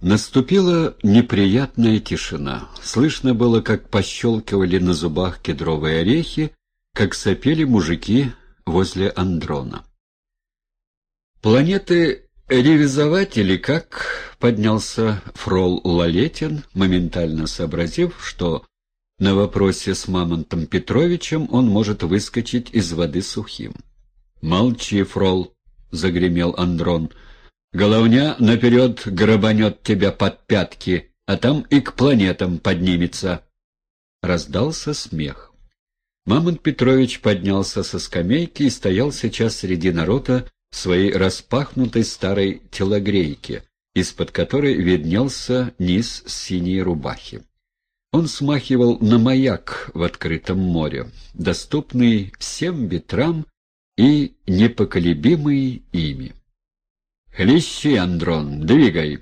Наступила неприятная тишина. Слышно было, как пощелкивали на зубах кедровые орехи, как сопели мужики возле Андрона. Планеты ревизовать или как, поднялся фрол Лалетин, моментально сообразив, что на вопросе с Мамонтом Петровичем он может выскочить из воды сухим. «Молчи, фрол!» — загремел Андрон — Головня наперед грабанет тебя под пятки, а там и к планетам поднимется. Раздался смех. Мамонт Петрович поднялся со скамейки и стоял сейчас среди народа в своей распахнутой старой телогрейке, из-под которой виднелся низ синей рубахи. Он смахивал на маяк в открытом море, доступный всем ветрам и непоколебимый ими. «Хлещи, Андрон, двигай!»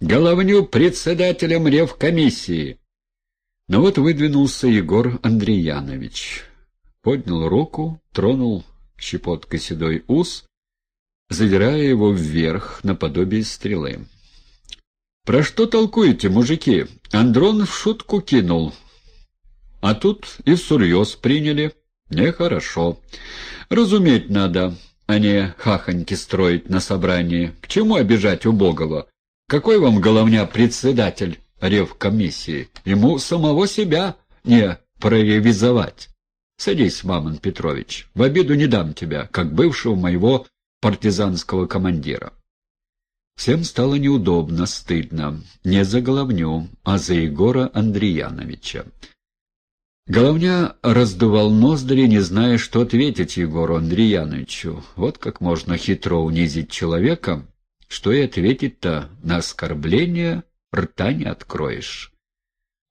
«Головню председателем ревкомиссии!» Но вот выдвинулся Егор Андреянович. Поднял руку, тронул щепоткой седой ус, задирая его вверх наподобие стрелы. «Про что толкуете, мужики? Андрон в шутку кинул. А тут и всерьез приняли. Нехорошо. Разуметь надо а не хахоньки строить на собрании. К чему обижать убогого? Какой вам головня председатель ревкомиссии? Ему самого себя не проревизовать. Садись, Мамон Петрович, в обиду не дам тебя, как бывшего моего партизанского командира. Всем стало неудобно, стыдно. Не за головню, а за Егора Андреяновича. Головня раздувал ноздри, не зная, что ответить Егору Андреяновичу. Вот как можно хитро унизить человека, что и ответить-то на оскорбление рта не откроешь.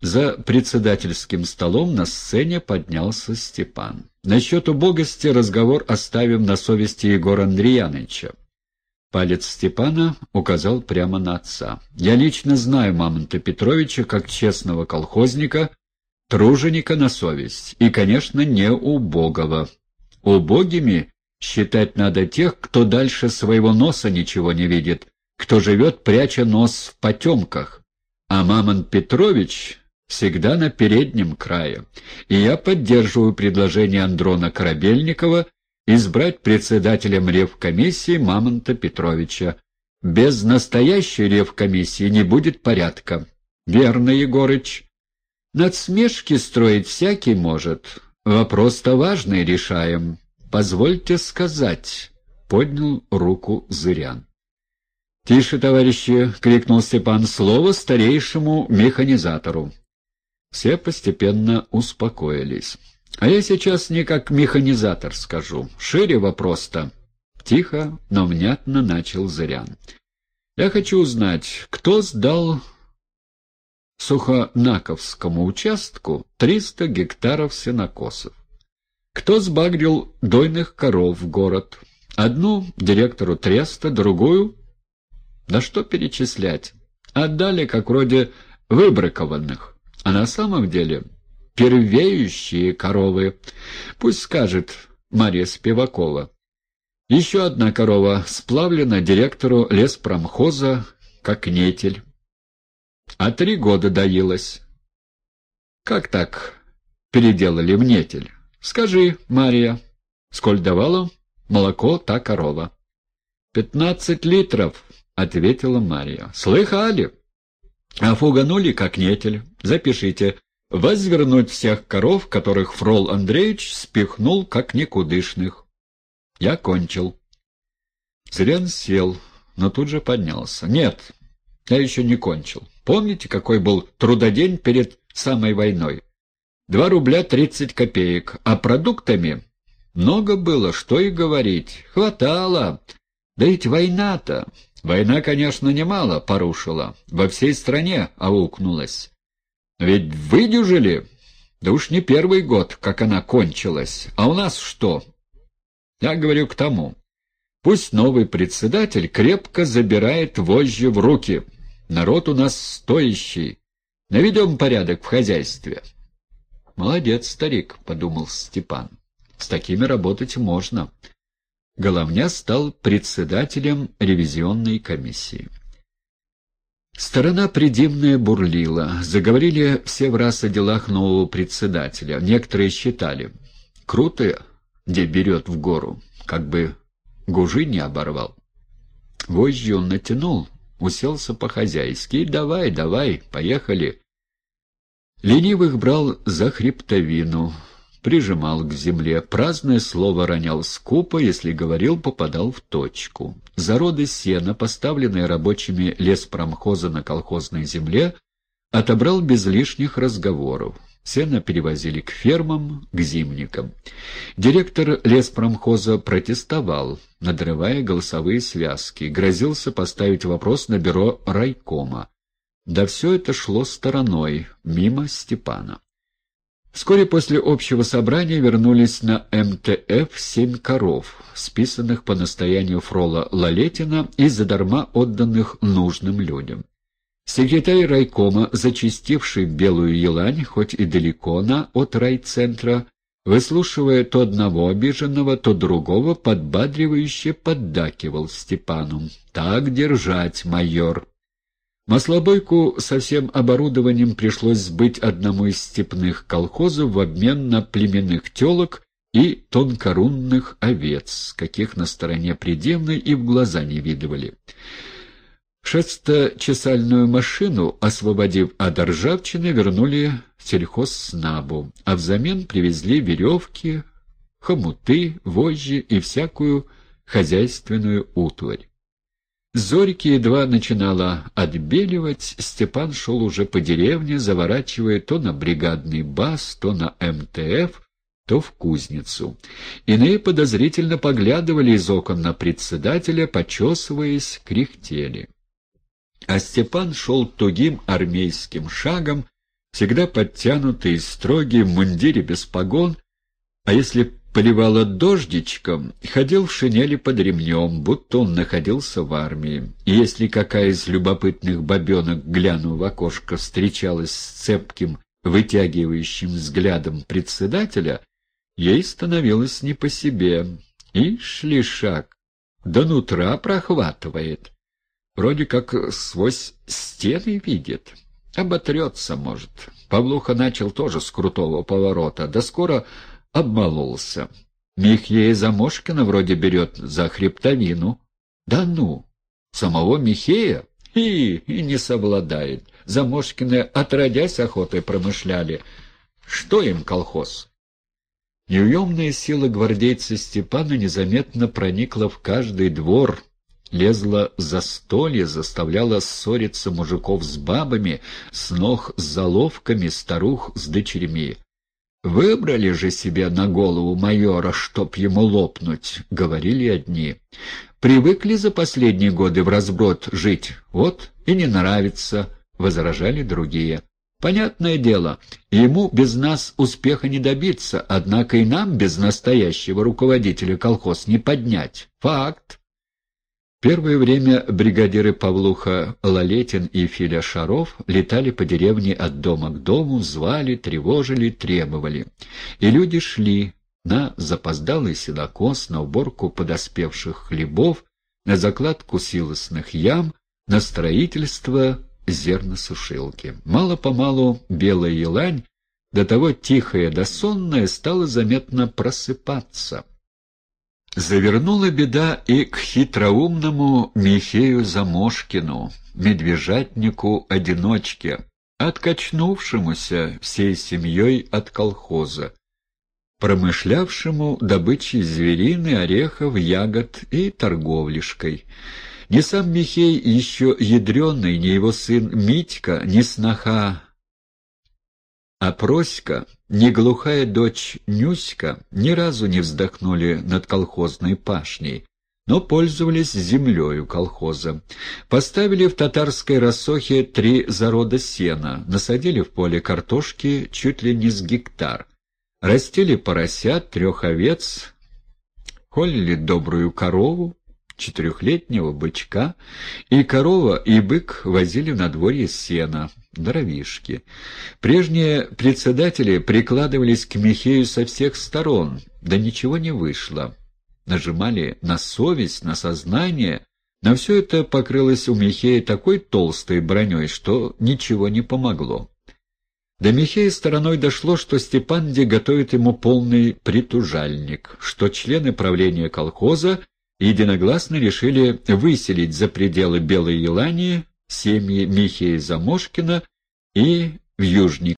За председательским столом на сцене поднялся Степан. Насчет убогости разговор оставим на совести Егора Андреяновича. Палец Степана указал прямо на отца. «Я лично знаю Мамонта Петровича как честного колхозника, труженика на совесть, и, конечно, не убогого. Убогими считать надо тех, кто дальше своего носа ничего не видит, кто живет, пряча нос в потемках. А Мамон Петрович всегда на переднем крае, и я поддерживаю предложение Андрона Корабельникова избрать председателем ревкомиссии Мамонта Петровича. Без настоящей ревкомиссии не будет порядка. Верно, Егорыч. Надсмешки строить всякий может. Вопрос-то важный решаем. Позвольте сказать, — поднял руку Зырян. — Тише, товарищи! — крикнул Степан. — Слово старейшему механизатору. Все постепенно успокоились. А я сейчас не как механизатор скажу. Шире вопрос-то. Тихо, но внятно начал Зырян. Я хочу узнать, кто сдал Сухонаковскому участку 300 гектаров сенокосов. Кто сбагрил дойных коров в город? Одну директору Треста, другую... Да что перечислять? Отдали как вроде выбракованных, а на самом деле первеющие коровы. Пусть скажет Мария Спивакова. Еще одна корова сплавлена директору леспромхоза как нетель а три года доилась. Как так переделали в? Скажи, Мария, сколь давала молоко та корова? Пятнадцать литров, — ответила Мария. Слыхали? А фуганули как нетель. Запишите. Возвернуть всех коров, которых Фрол Андреевич спихнул как никудышных. Я кончил. Зрян сел, но тут же поднялся. Нет, я еще не кончил. Помните, какой был трудодень перед самой войной? Два рубля тридцать копеек, а продуктами много было, что и говорить. Хватало. Да ведь война-то... Война, конечно, немало порушила. Во всей стране аукнулась. Ведь выдюжили? Да уж не первый год, как она кончилась. А у нас что? Я говорю к тому. Пусть новый председатель крепко забирает вожжи в руки. Народ у нас стоящий. Наведем порядок в хозяйстве. Молодец, старик, — подумал Степан. С такими работать можно. Головня стал председателем ревизионной комиссии. Сторона предимная бурлила. Заговорили все в раз о делах нового председателя. Некоторые считали. Круто, где берет в гору, как бы гужи не оборвал. Вожжи он натянул, уселся по-хозяйски. Давай, давай, поехали. Ленивых брал за хребтовину, прижимал к земле. Праздное слово ронял скупо, если говорил, попадал в точку. Зароды сена, поставленные рабочими леспромхоза на колхозной земле, отобрал без лишних разговоров. Сено перевозили к фермам, к зимникам. Директор леспромхоза протестовал, надрывая голосовые связки, грозился поставить вопрос на бюро райкома. Да все это шло стороной, мимо Степана. Вскоре после общего собрания вернулись на МТФ семь коров, списанных по настоянию Фрола Лалетина и задарма отданных нужным людям. Секретарь райкома, зачистивший белую елань, хоть и далеко на от райцентра, выслушивая то одного обиженного, то другого, подбадривающе поддакивал Степану. «Так держать, майор!» Маслобойку со всем оборудованием пришлось сбыть одному из степных колхозов в обмен на племенных телок и тонкорунных овец, каких на стороне предельной и в глаза не видывали. Шесточесальную машину, освободив от ржавчины, вернули сельхозснабу, а взамен привезли веревки, хомуты, вожжи и всякую хозяйственную утварь. Зорьки едва начинала отбеливать, Степан шел уже по деревне, заворачивая то на бригадный бас, то на МТФ, то в кузницу. Иные подозрительно поглядывали из окон на председателя, почесываясь, кряхтели. А Степан шел тугим армейским шагом, всегда подтянутый и строгий, в мундире без погон, а если поливало дождичком, ходил в шинели под ремнем, будто он находился в армии. И если какая из любопытных бабенок, глянув в окошко, встречалась с цепким, вытягивающим взглядом председателя, ей становилось не по себе. И шли шаг, до нутра прохватывает. Вроде как сквозь стены видит. Оботрется, может. Павлуха начал тоже с крутого поворота, да скоро обмололся. Михея Замошкина вроде берет за хребтовину. Да ну! Самого Михея? И, и не совладает. Замошкины отродясь охотой промышляли. Что им колхоз? Неуемная сила гвардейца Степана незаметно проникла в каждый двор, лезла за столье, заставляла ссориться мужиков с бабами, с ног с заловками, старух с дочерьми. «Выбрали же себе на голову майора, чтоб ему лопнуть», — говорили одни. «Привыкли за последние годы в разброд жить, вот и не нравится», — возражали другие. «Понятное дело, ему без нас успеха не добиться, однако и нам без настоящего руководителя колхоз не поднять. Факт». Первое время бригадиры Павлуха Лалетин и Филя Шаров летали по деревне от дома к дому, звали, тревожили, требовали. И люди шли на запоздалый сенокос, на уборку подоспевших хлебов, на закладку силосных ям, на строительство зерносушилки. Мало-помалу белая елань, до того тихая да сонная, стала заметно просыпаться — Завернула беда и к хитроумному Михею Замошкину, медвежатнику-одиночке, откачнувшемуся всей семьей от колхоза, промышлявшему добычей зверины, орехов, ягод и торговлишкой. Ни сам Михей еще ядреный, ни его сын Митька, ни сноха а Проська, не глухая дочь Нюська, ни разу не вздохнули над колхозной пашней, но пользовались землею колхоза. Поставили в татарской рассохе три зарода сена, насадили в поле картошки чуть ли не с гектар, растили поросят, трех овец, холили добрую корову, четырехлетнего бычка, и корова, и бык возили на дворе сена, дровишки. Прежние председатели прикладывались к Михею со всех сторон, да ничего не вышло. Нажимали на совесть, на сознание, но все это покрылось у Михея такой толстой броней, что ничего не помогло. До Михея стороной дошло, что Степанди готовит ему полный притужальник, что члены правления колхоза — единогласно решили выселить за пределы Белой Елании семьи Михея Замошкина и Вьюжника.